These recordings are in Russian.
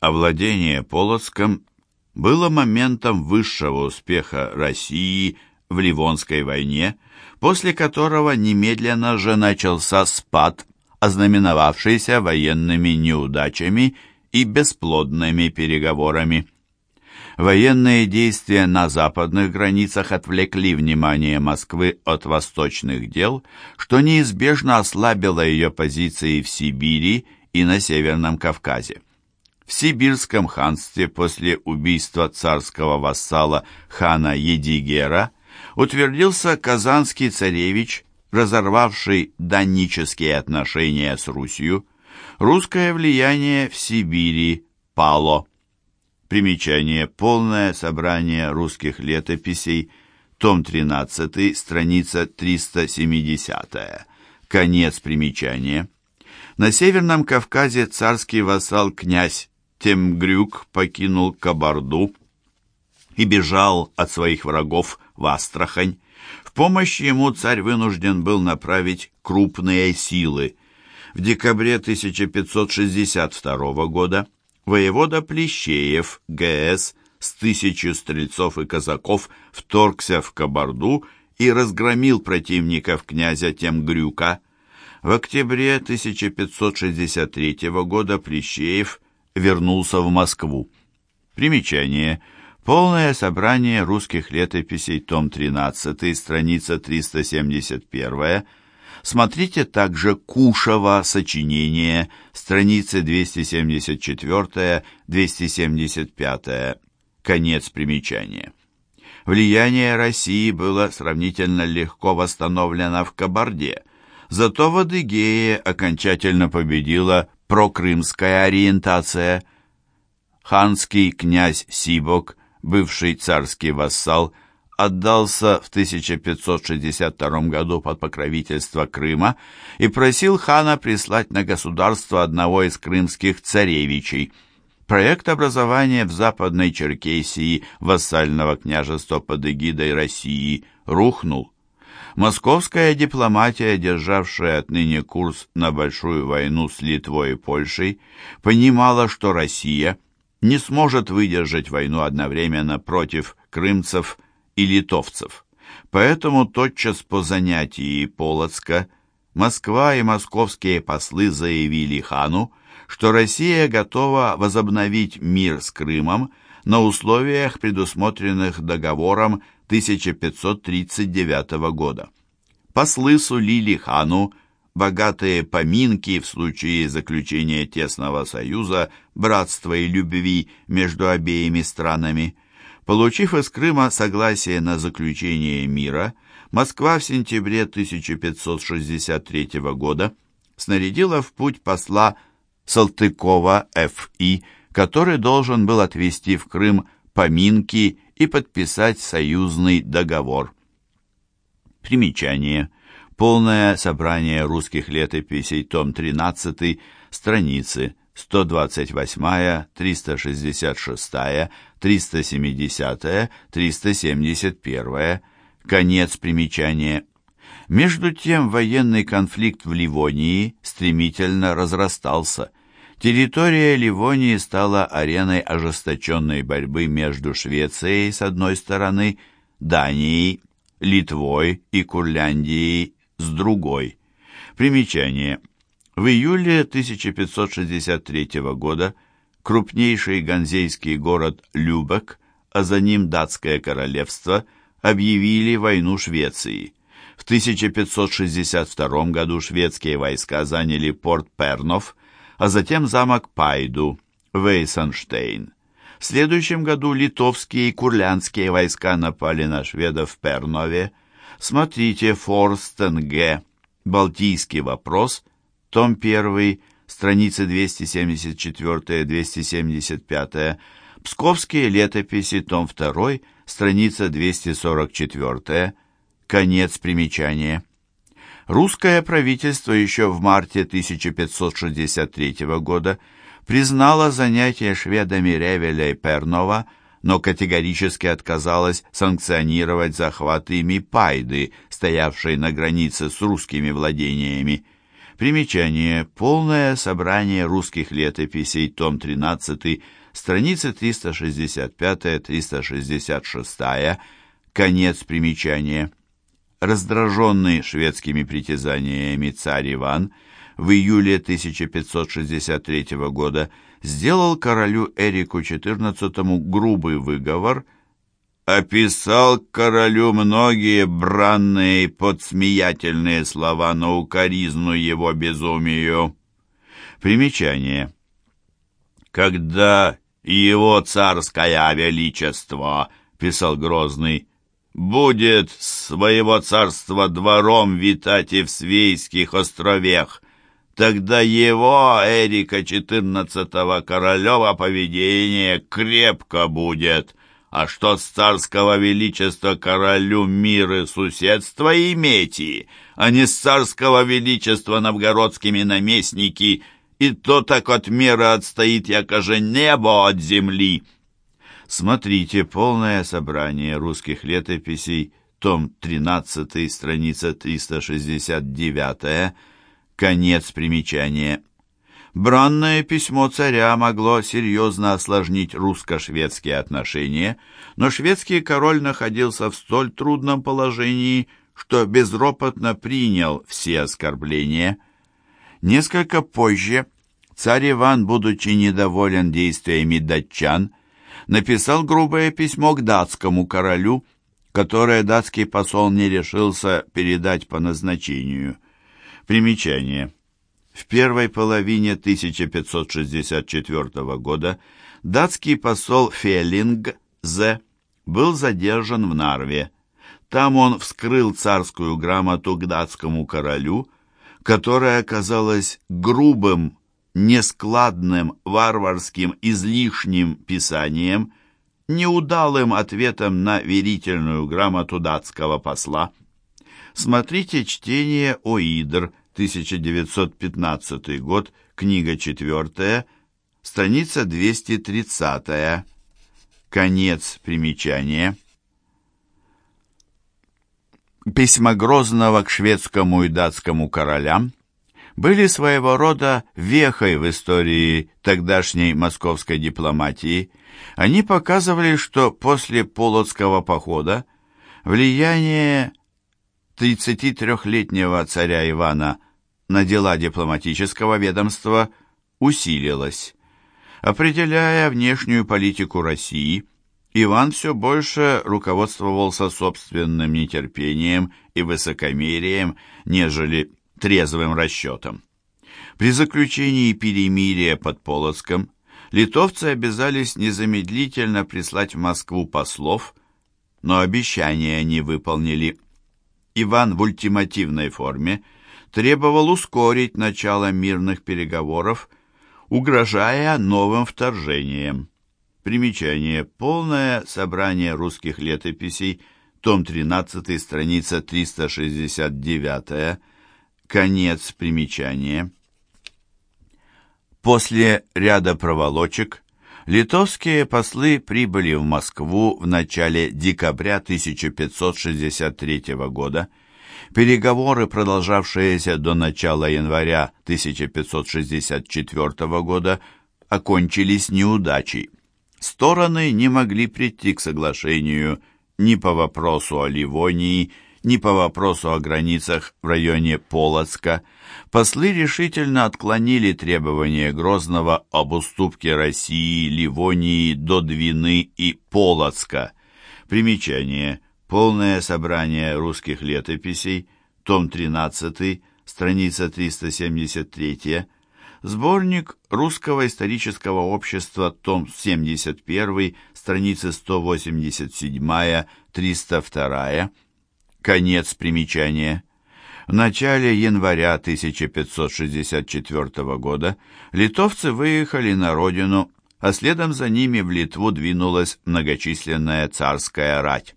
Овладение Полоцком было моментом высшего успеха России в Ливонской войне, после которого немедленно же начался спад, ознаменовавшийся военными неудачами и бесплодными переговорами. Военные действия на западных границах отвлекли внимание Москвы от восточных дел, что неизбежно ослабило ее позиции в Сибири и на Северном Кавказе. В Сибирском ханстве после убийства царского вассала хана Едигера утвердился казанский царевич, разорвавший даннические отношения с Русью. Русское влияние в Сибири пало. Примечание. Полное собрание русских летописей. Том 13, страница 370. Конец примечания. На Северном Кавказе царский вассал князь Темгрюк покинул Кабарду и бежал от своих врагов в Астрахань. В помощь ему царь вынужден был направить крупные силы. В декабре 1562 года воевода Плещеев, ГС, с тысячу стрельцов и казаков вторгся в Кабарду и разгромил противников князя Темгрюка. В октябре 1563 года Плещеев вернулся в Москву. Примечание. Полное собрание русских летописей, том 13, страница 371. Смотрите также Кушева сочинение, страницы 274-275. Конец примечания. Влияние России было сравнительно легко восстановлено в Кабарде, зато в Адыгее окончательно победила прокрымская ориентация. Ханский князь Сибок, бывший царский вассал, отдался в 1562 году под покровительство Крыма и просил хана прислать на государство одного из крымских царевичей. Проект образования в Западной Черкесии вассального княжества под эгидой России рухнул. Московская дипломатия, державшая отныне курс на большую войну с Литвой и Польшей, понимала, что Россия не сможет выдержать войну одновременно против крымцев и литовцев. Поэтому тотчас по занятии Полоцка Москва и московские послы заявили хану, что Россия готова возобновить мир с Крымом на условиях, предусмотренных договором 1539 года. Послы сулили хану богатые поминки в случае заключения тесного союза, братства и любви между обеими странами. Получив из Крыма согласие на заключение мира, Москва в сентябре 1563 года снарядила в путь посла Салтыкова Ф.И., который должен был отвезти в Крым поминки и подписать союзный договор. Примечание. Полное собрание русских летописей, том 13, страницы 128, 366, 370, 371, конец примечания. Между тем военный конфликт в Ливонии стремительно разрастался – Территория Ливонии стала ареной ожесточенной борьбы между Швецией с одной стороны, Данией, Литвой и Курляндией с другой. Примечание. В июле 1563 года крупнейший ганзейский город Любек, а за ним датское королевство, объявили войну Швеции. В 1562 году шведские войска заняли порт Пернов, а затем замок Пайду, Вейсенштейн. В следующем году литовские и курлянские войска напали на шведов в Пернове. Смотрите Форстенге, Балтийский вопрос, том 1, страницы 274-275, Псковские летописи, том 2, страница 244, конец примечания. Русское правительство еще в марте 1563 года признало занятие шведами Ревеля и Пернова, но категорически отказалось санкционировать захват ими Пайды, стоявшей на границе с русскими владениями. Примечание. Полное собрание русских летописей, том 13, страницы 365-366, конец примечания. Раздраженный шведскими притязаниями царь Иван в июле 1563 года сделал королю Эрику XIV грубый выговор – описал королю многие бранные подсмеятельные слова на укоризну его безумию. Примечание. «Когда его царское величество, — писал Грозный, — будет своего царства двором витать и в Свейских островах, тогда его, Эрика XIV королева, поведение крепко будет» А что с царского величества королю миры суседства имети, а не с царского величества новгородскими наместники, и то так от меры отстоит, якоже небо от земли. Смотрите полное собрание русских летописей, том 13, страница 369, конец примечания. Бранное письмо царя могло серьезно осложнить русско-шведские отношения, но шведский король находился в столь трудном положении, что безропотно принял все оскорбления. Несколько позже царь Иван, будучи недоволен действиями датчан, написал грубое письмо к датскому королю, которое датский посол не решился передать по назначению. Примечание. В первой половине 1564 года датский посол Феллинг З. был задержан в Нарве. Там он вскрыл царскую грамоту к датскому королю, которая оказалась грубым, нескладным, варварским, излишним писанием, неудалым ответом на верительную грамоту датского посла. Смотрите чтение «Оидр», 1915 год, книга 4, страница 230, конец примечания. Письма Грозного к шведскому и датскому королям были своего рода вехой в истории тогдашней московской дипломатии. Они показывали, что после Полоцкого похода влияние 33-летнего царя Ивана на дела дипломатического ведомства усилилась. Определяя внешнюю политику России, Иван все больше руководствовался собственным нетерпением и высокомерием, нежели трезвым расчетом. При заключении перемирия под Полоцком литовцы обязались незамедлительно прислать в Москву послов, но обещания не выполнили – Иван в ультимативной форме требовал ускорить начало мирных переговоров, угрожая новым вторжением. Примечание. Полное собрание русских летописей, том 13, страница 369, конец примечания. После ряда проволочек Литовские послы прибыли в Москву в начале декабря 1563 года. Переговоры, продолжавшиеся до начала января 1564 года, окончились неудачей. Стороны не могли прийти к соглашению ни по вопросу о Ливонии, ни по вопросу о границах в районе Полоцка, послы решительно отклонили требования Грозного об уступке России, Ливонии до Двины и Полоцка. Примечание. Полное собрание русских летописей, том 13, страница 373, Сборник Русского исторического общества, том 71, страницы 187-302, Конец примечания. В начале января 1564 года литовцы выехали на родину, а следом за ними в Литву двинулась многочисленная царская рать.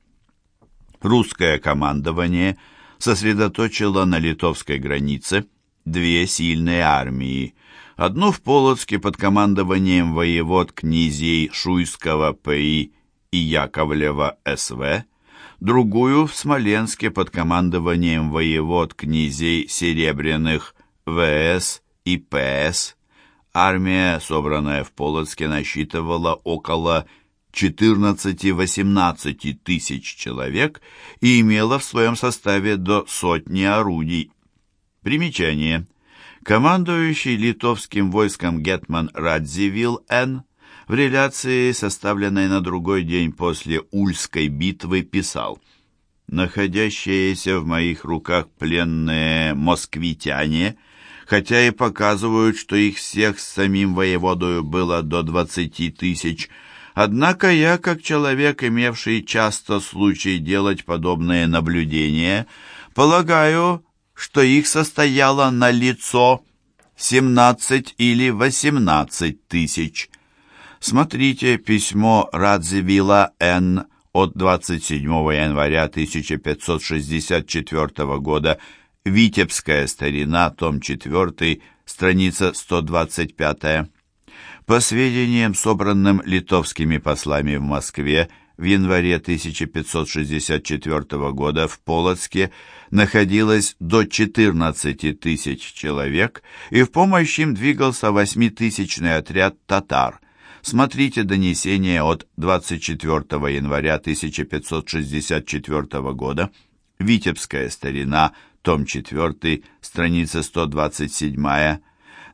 Русское командование сосредоточило на литовской границе две сильные армии. Одну в Полоцке под командованием воевод князей Шуйского П.И. и Яковлева С.В., другую в Смоленске под командованием воевод князей Серебряных ВС и ПС. Армия, собранная в Полоцке, насчитывала около 14-18 тысяч человек и имела в своем составе до сотни орудий. Примечание. Командующий литовским войском гетман Радзивилл Н. в реляции, составленной на другой день после Ульской битвы, писал «Находящиеся в моих руках пленные москвитяне, хотя и показывают, что их всех с самим воеводою было до двадцати тысяч, однако я, как человек, имевший часто случай делать подобные наблюдения, полагаю, что их состояло на лицо 17 или 18 тысяч. Смотрите письмо Радзивилла Н. от 27 января 1564 года, Витебская старина, том 4, страница 125. По сведениям, собранным литовскими послами в Москве, в январе 1564 года в Полоцке находилось до 14 тысяч человек, и в помощь им двигался восьмитысячный отряд татар. Смотрите донесение от 24 января 1564 года, Витебская старина, том 4, страница 127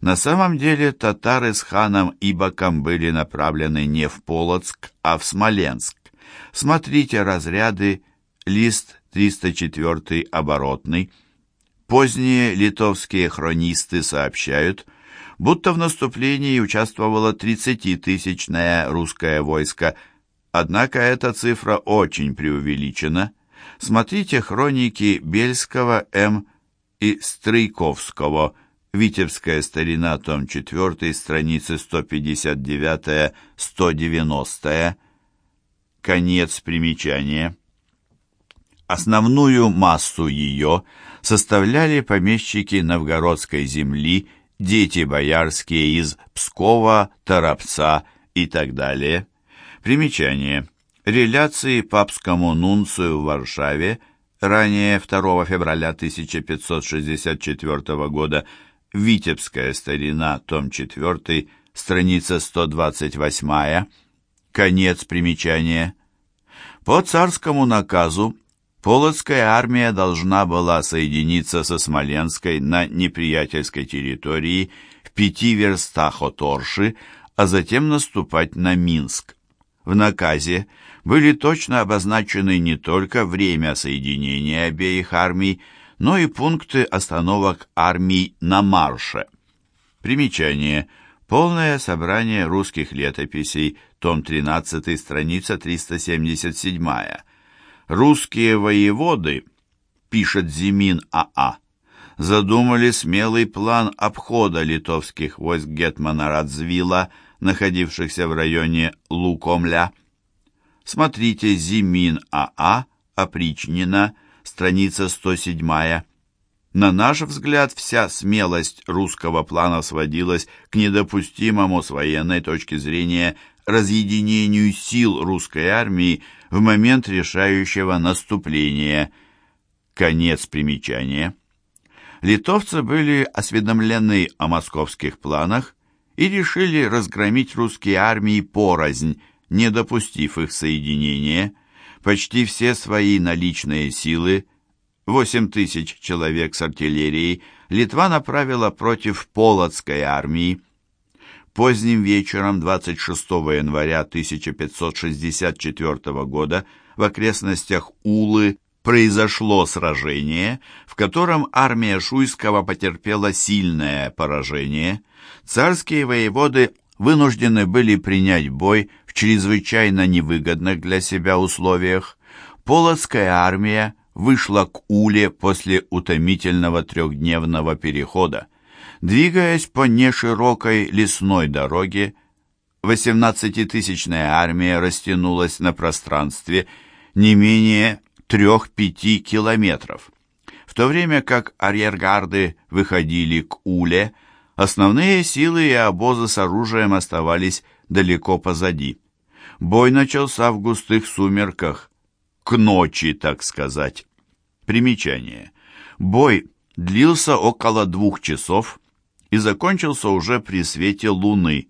на самом деле татары с ханом Ибаком были направлены не в Полоцк, а в Смоленск. Смотрите разряды, лист 304 оборотный. Поздние литовские хронисты сообщают, будто в наступлении участвовало 30-тысячное русское войско, однако эта цифра очень преувеличена. Смотрите хроники Бельского М. и Стрейковского, Витебская старина, том 4, страницы 159-190. Конец примечания. Основную массу ее составляли помещики новгородской земли, дети боярские из Пскова, Торопца и так далее. Примечание. Реляции папскому нунцию в Варшаве ранее 2 февраля 1564 года Витебская старина, том 4, страница 128 Конец примечания. По царскому наказу Полоцкая армия должна была соединиться со Смоленской на неприятельской территории в пяти верстах от Орши, а затем наступать на Минск. В наказе были точно обозначены не только время соединения обеих армий, но и пункты остановок армий на марше. Примечание – Полное собрание русских летописей, том 13, страница 377. Русские воеводы, пишет Зимин АА, а, задумали смелый план обхода литовских войск Гетмана Радзвила, находившихся в районе Лукомля. Смотрите Зимин АА, а, опричнина, страница 107. На наш взгляд, вся смелость русского плана сводилась к недопустимому с военной точки зрения разъединению сил русской армии в момент решающего наступления. Конец примечания. Литовцы были осведомлены о московских планах и решили разгромить русские армии порознь, не допустив их соединения. Почти все свои наличные силы – 8 тысяч человек с артиллерией Литва направила против Полоцкой армии. Поздним вечером 26 января 1564 года в окрестностях Улы произошло сражение, в котором армия Шуйского потерпела сильное поражение. Царские воеводы вынуждены были принять бой в чрезвычайно невыгодных для себя условиях. Полоцкая армия вышла к Уле после утомительного трехдневного перехода. Двигаясь по неширокой лесной дороге, 18-тысячная армия растянулась на пространстве не менее 3-5 километров. В то время как арьергарды выходили к Уле, основные силы и обозы с оружием оставались далеко позади. Бой начался в густых сумерках, к ночи, так сказать. Примечание. Бой длился около двух часов и закончился уже при свете луны.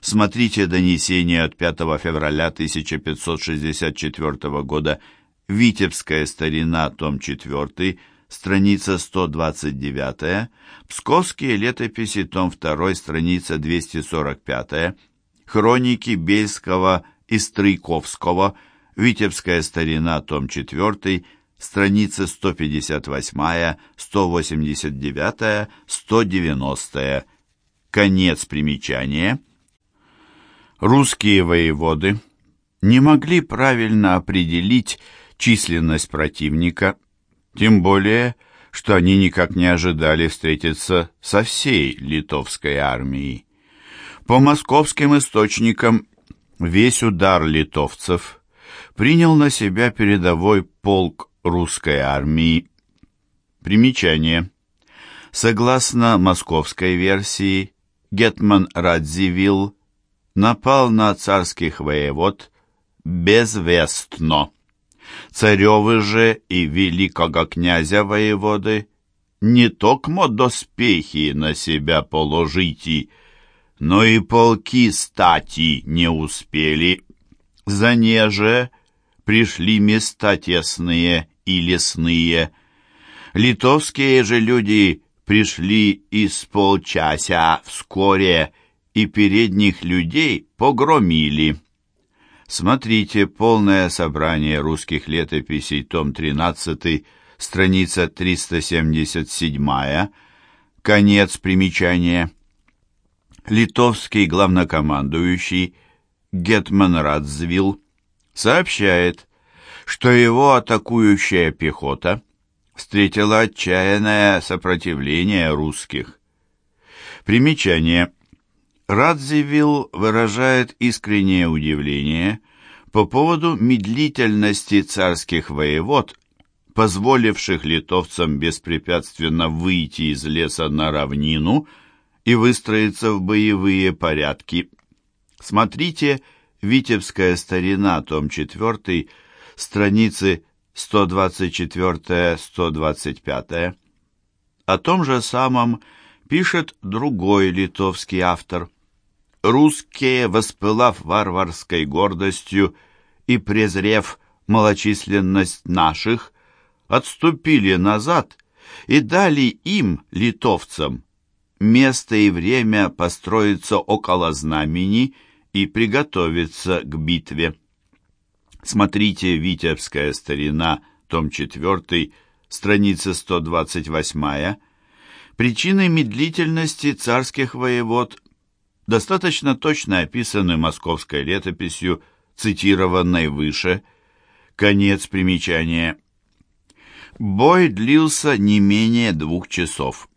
Смотрите донесение от 5 февраля 1564 года «Витебская старина», том 4, страница 129, «Псковские летописи», том 2, страница 245, «Хроники Бельского и Стройковского», «Витебская старина», том 4, страницы 158, 189, 190. Конец примечания. Русские воеводы не могли правильно определить численность противника, тем более, что они никак не ожидали встретиться со всей литовской армией. По московским источникам весь удар литовцев принял на себя передовой полк русской армии. Примечание. Согласно московской версии, Гетман Радзивилл напал на царских воевод безвестно. Царевы же и великого князя воеводы не токмо доспехи на себя положите, но и полки стати не успели. За неже пришли места тесные и лесные. Литовские же люди пришли из полчаса вскоре и передних людей погромили. Смотрите полное собрание русских летописей, том 13, страница 377, конец примечания. Литовский главнокомандующий Гетман Радзвилл сообщает, что его атакующая пехота встретила отчаянное сопротивление русских. Примечание. Радзивилл выражает искреннее удивление по поводу медлительности царских воевод, позволивших литовцам беспрепятственно выйти из леса на равнину и выстроиться в боевые порядки. Смотрите «Витебская старина», том 4, страницы 124-125. О том же самом пишет другой литовский автор. «Русские, воспылав варварской гордостью и презрев малочисленность наших, отступили назад и дали им, литовцам, место и время построиться около знамени и приготовиться к битве. Смотрите «Витебская старина», том 4, страница 128. Причины медлительности царских воевод достаточно точно описаны московской летописью, цитированной выше. Конец примечания. Бой длился не менее двух часов.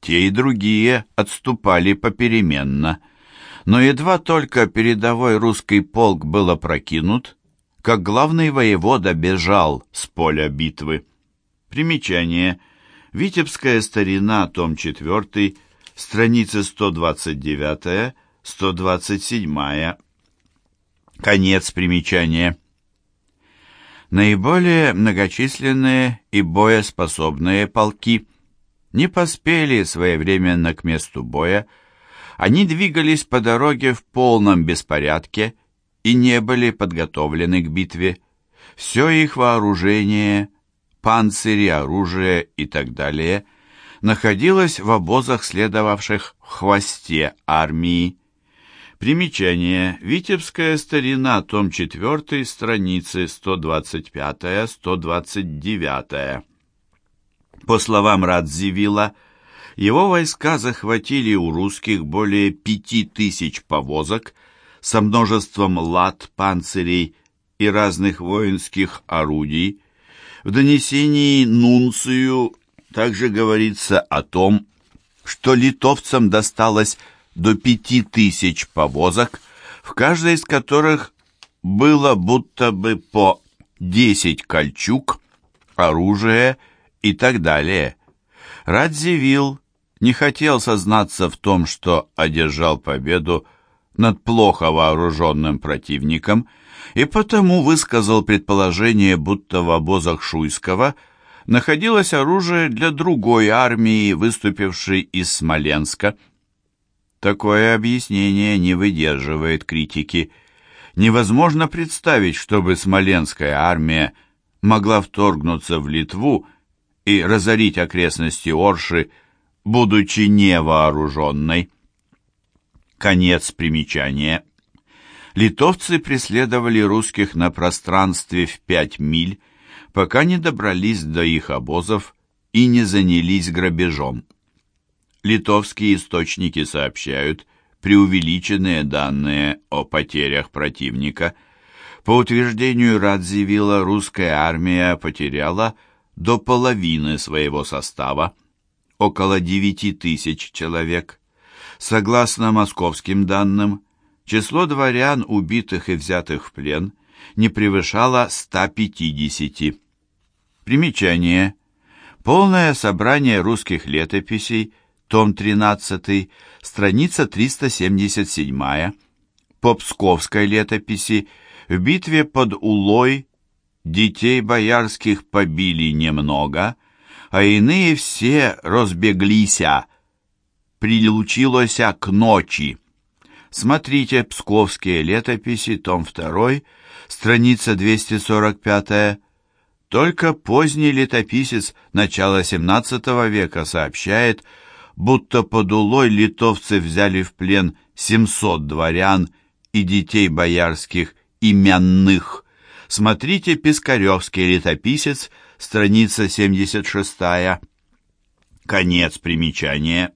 Те и другие отступали попеременно, но едва только передовой русский полк был опрокинут, как главный воевода бежал с поля битвы. Примечание. Витебская старина, том 4, страницы 129-127. Конец примечания. Наиболее многочисленные и боеспособные полки не поспели своевременно к месту боя, они двигались по дороге в полном беспорядке и не были подготовлены к битве. Все их вооружение, панцири, оружие и так далее находилось в обозах, следовавших в хвосте армии. Примечание. Витебская старина, том 4, страницы 125-129. По словам Радзивилла, его войска захватили у русских более пяти тысяч повозок, со множеством лад, панцирей и разных воинских орудий. В донесении Нунцию также говорится о том, что литовцам досталось до пяти тысяч повозок, в каждой из которых было будто бы по десять кольчуг, оружие и так далее. Радзивилл не хотел сознаться в том, что одержал победу над плохо вооруженным противником и потому высказал предположение, будто в обозах Шуйского находилось оружие для другой армии, выступившей из Смоленска. Такое объяснение не выдерживает критики. Невозможно представить, чтобы Смоленская армия могла вторгнуться в Литву и разорить окрестности Орши, будучи невооруженной. Конец примечания. Литовцы преследовали русских на пространстве в пять миль, пока не добрались до их обозов и не занялись грабежом. Литовские источники сообщают преувеличенные данные о потерях противника. По утверждению Радзивилла, русская армия потеряла до половины своего состава, около 9 тысяч человек. Согласно московским данным, число дворян, убитых и взятых в плен, не превышало 150. Примечание. Полное собрание русских летописей, том 13, страница 377. По Псковской летописи в битве под Улой детей боярских побили немного, а иные все разбеглися, прилучилося к ночи. Смотрите «Псковские летописи», том 2, страница 245 Только поздний летописец начала XVII века сообщает, будто под Улой литовцы взяли в плен 700 дворян и детей боярских именных. Смотрите «Пискаревский летописец», страница 76 Конец примечания.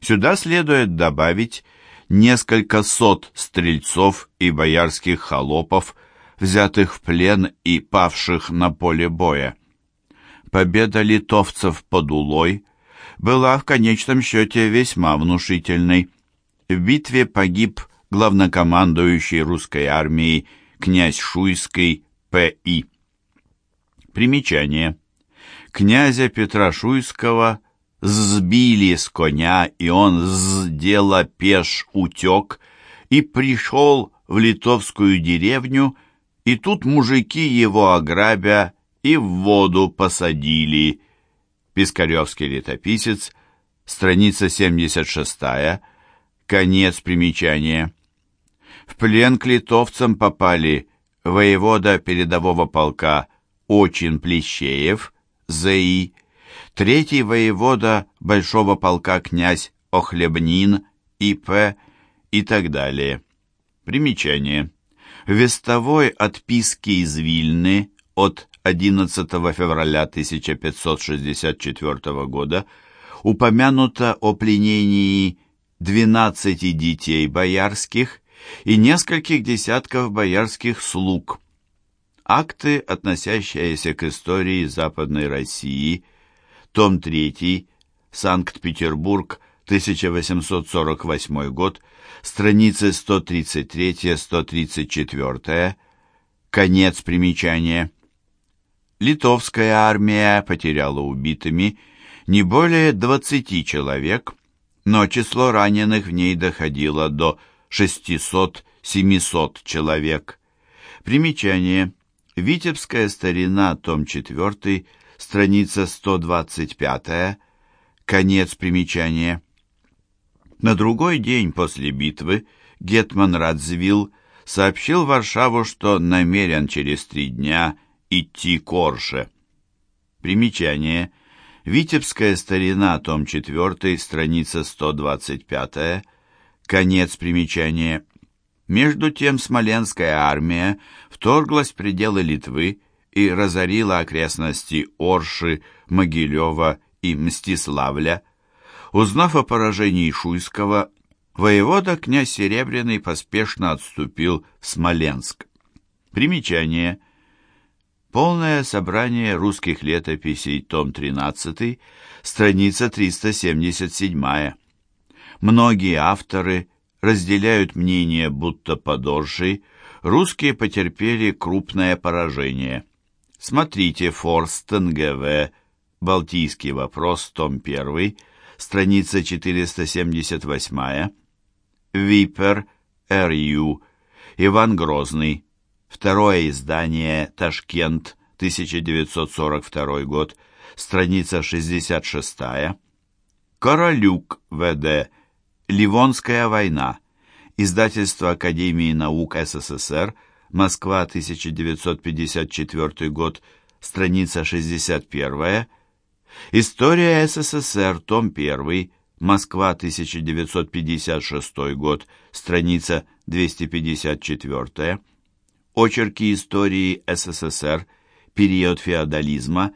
Сюда следует добавить несколько сот стрельцов и боярских холопов, взятых в плен и павших на поле боя. Победа литовцев под Улой была в конечном счете весьма внушительной. В битве погиб главнокомандующий русской армией князь Шуйский П.И. Примечание. Князя Петра Шуйского сбили с коня, и он с пеш утек, и пришел в литовскую деревню, и тут мужики его ограбя и в воду посадили. Пискаревский летописец, страница 76, конец примечания. В плен к литовцам попали воевода передового полка Очин Плещеев, ЗИ, третий воевода большого полка князь Охлебнин, И.П. и так далее. Примечание. Вестовой отписки из Вильны от 11 февраля 1564 года упомянуто о пленении 12 детей боярских и нескольких десятков боярских слуг. Акты, относящиеся к истории Западной России, том 3, Санкт-Петербург, 1848 год, страницы 133-134, конец примечания. Литовская армия потеряла убитыми не более 20 человек, но число раненых в ней доходило до 600-700 человек. Примечание. Витебская старина, том 4, страница 125, конец примечания. На другой день после битвы Гетман Радзвилл сообщил Варшаву, что намерен через три дня идти к Орше. Примечание. Витебская старина, том 4, страница 125, конец примечания. Между тем Смоленская армия вторглась в пределы Литвы и разорила окрестности Орши, Могилева и Мстиславля. Узнав о поражении Шуйского, воевода князь Серебряный поспешно отступил в Смоленск. Примечание. Полное собрание русских летописей, том 13, страница 377. Многие авторы разделяют мнение, будто под Оршей русские потерпели крупное поражение. Смотрите Форстен ГВ, Балтийский вопрос, том 1, страница 478, Випер, Р.Ю., Иван Грозный, второе издание, Ташкент, 1942 год, страница 66. Королюк ВД. Ливонская война. Издательство Академии наук СССР. Москва, 1954 год, страница 61. История СССР, том 1. Москва, 1956 год, страница 254. Очерки истории СССР, период феодализма,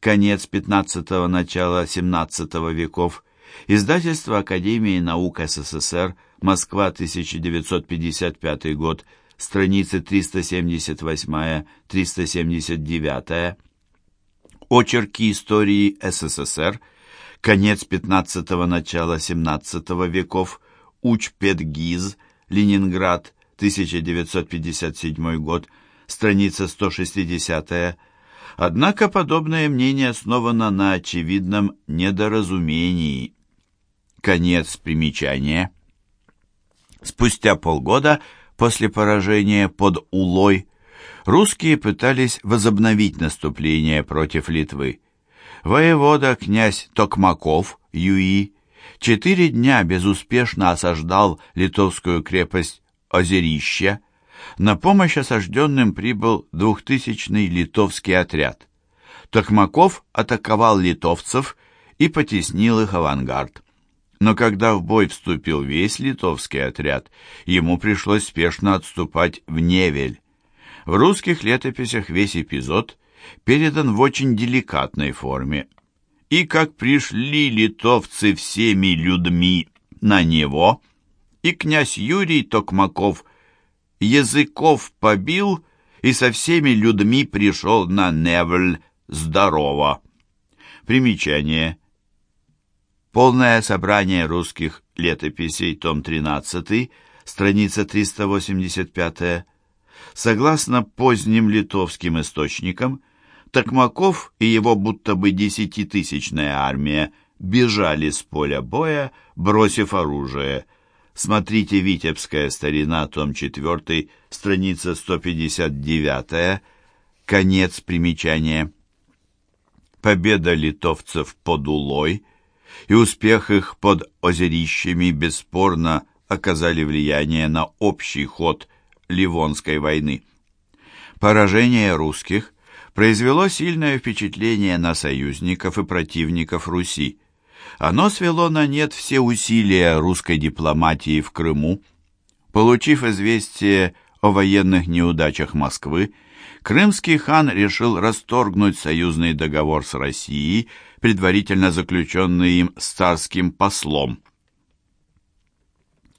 конец 15-го, начало 17 веков, издательство Академии наук СССР, Москва, 1955 год, страницы 378-379. Очерки истории СССР, конец 15-го, начало 17 веков, Учпедгиз, Ленинград, 1957 год, страница 160 Однако подобное мнение основано на очевидном недоразумении. Конец примечания. Спустя полгода после поражения под Улой русские пытались возобновить наступление против Литвы. Воевода князь Токмаков, Юи, четыре дня безуспешно осаждал литовскую крепость Озерище. На помощь осажденным прибыл двухтысячный литовский отряд. Токмаков атаковал литовцев и потеснил их авангард. Но когда в бой вступил весь литовский отряд, ему пришлось спешно отступать в Невель. В русских летописях весь эпизод передан в очень деликатной форме. И как пришли литовцы всеми людьми на него, и князь Юрий Токмаков языков побил и со всеми людьми пришел на Невль здорово. Примечание. Полное собрание русских летописей, том 13, страница 385. Согласно поздним литовским источникам, Токмаков и его будто бы десятитысячная армия бежали с поля боя, бросив оружие. Смотрите «Витебская старина», том 4, страница 159, конец примечания. Победа литовцев под Улой и успех их под озерищами бесспорно оказали влияние на общий ход Ливонской войны. Поражение русских произвело сильное впечатление на союзников и противников Руси. Оно свело на нет все усилия русской дипломатии в Крыму. Получив известие о военных неудачах Москвы, крымский хан решил расторгнуть союзный договор с Россией, предварительно заключенный им с царским послом –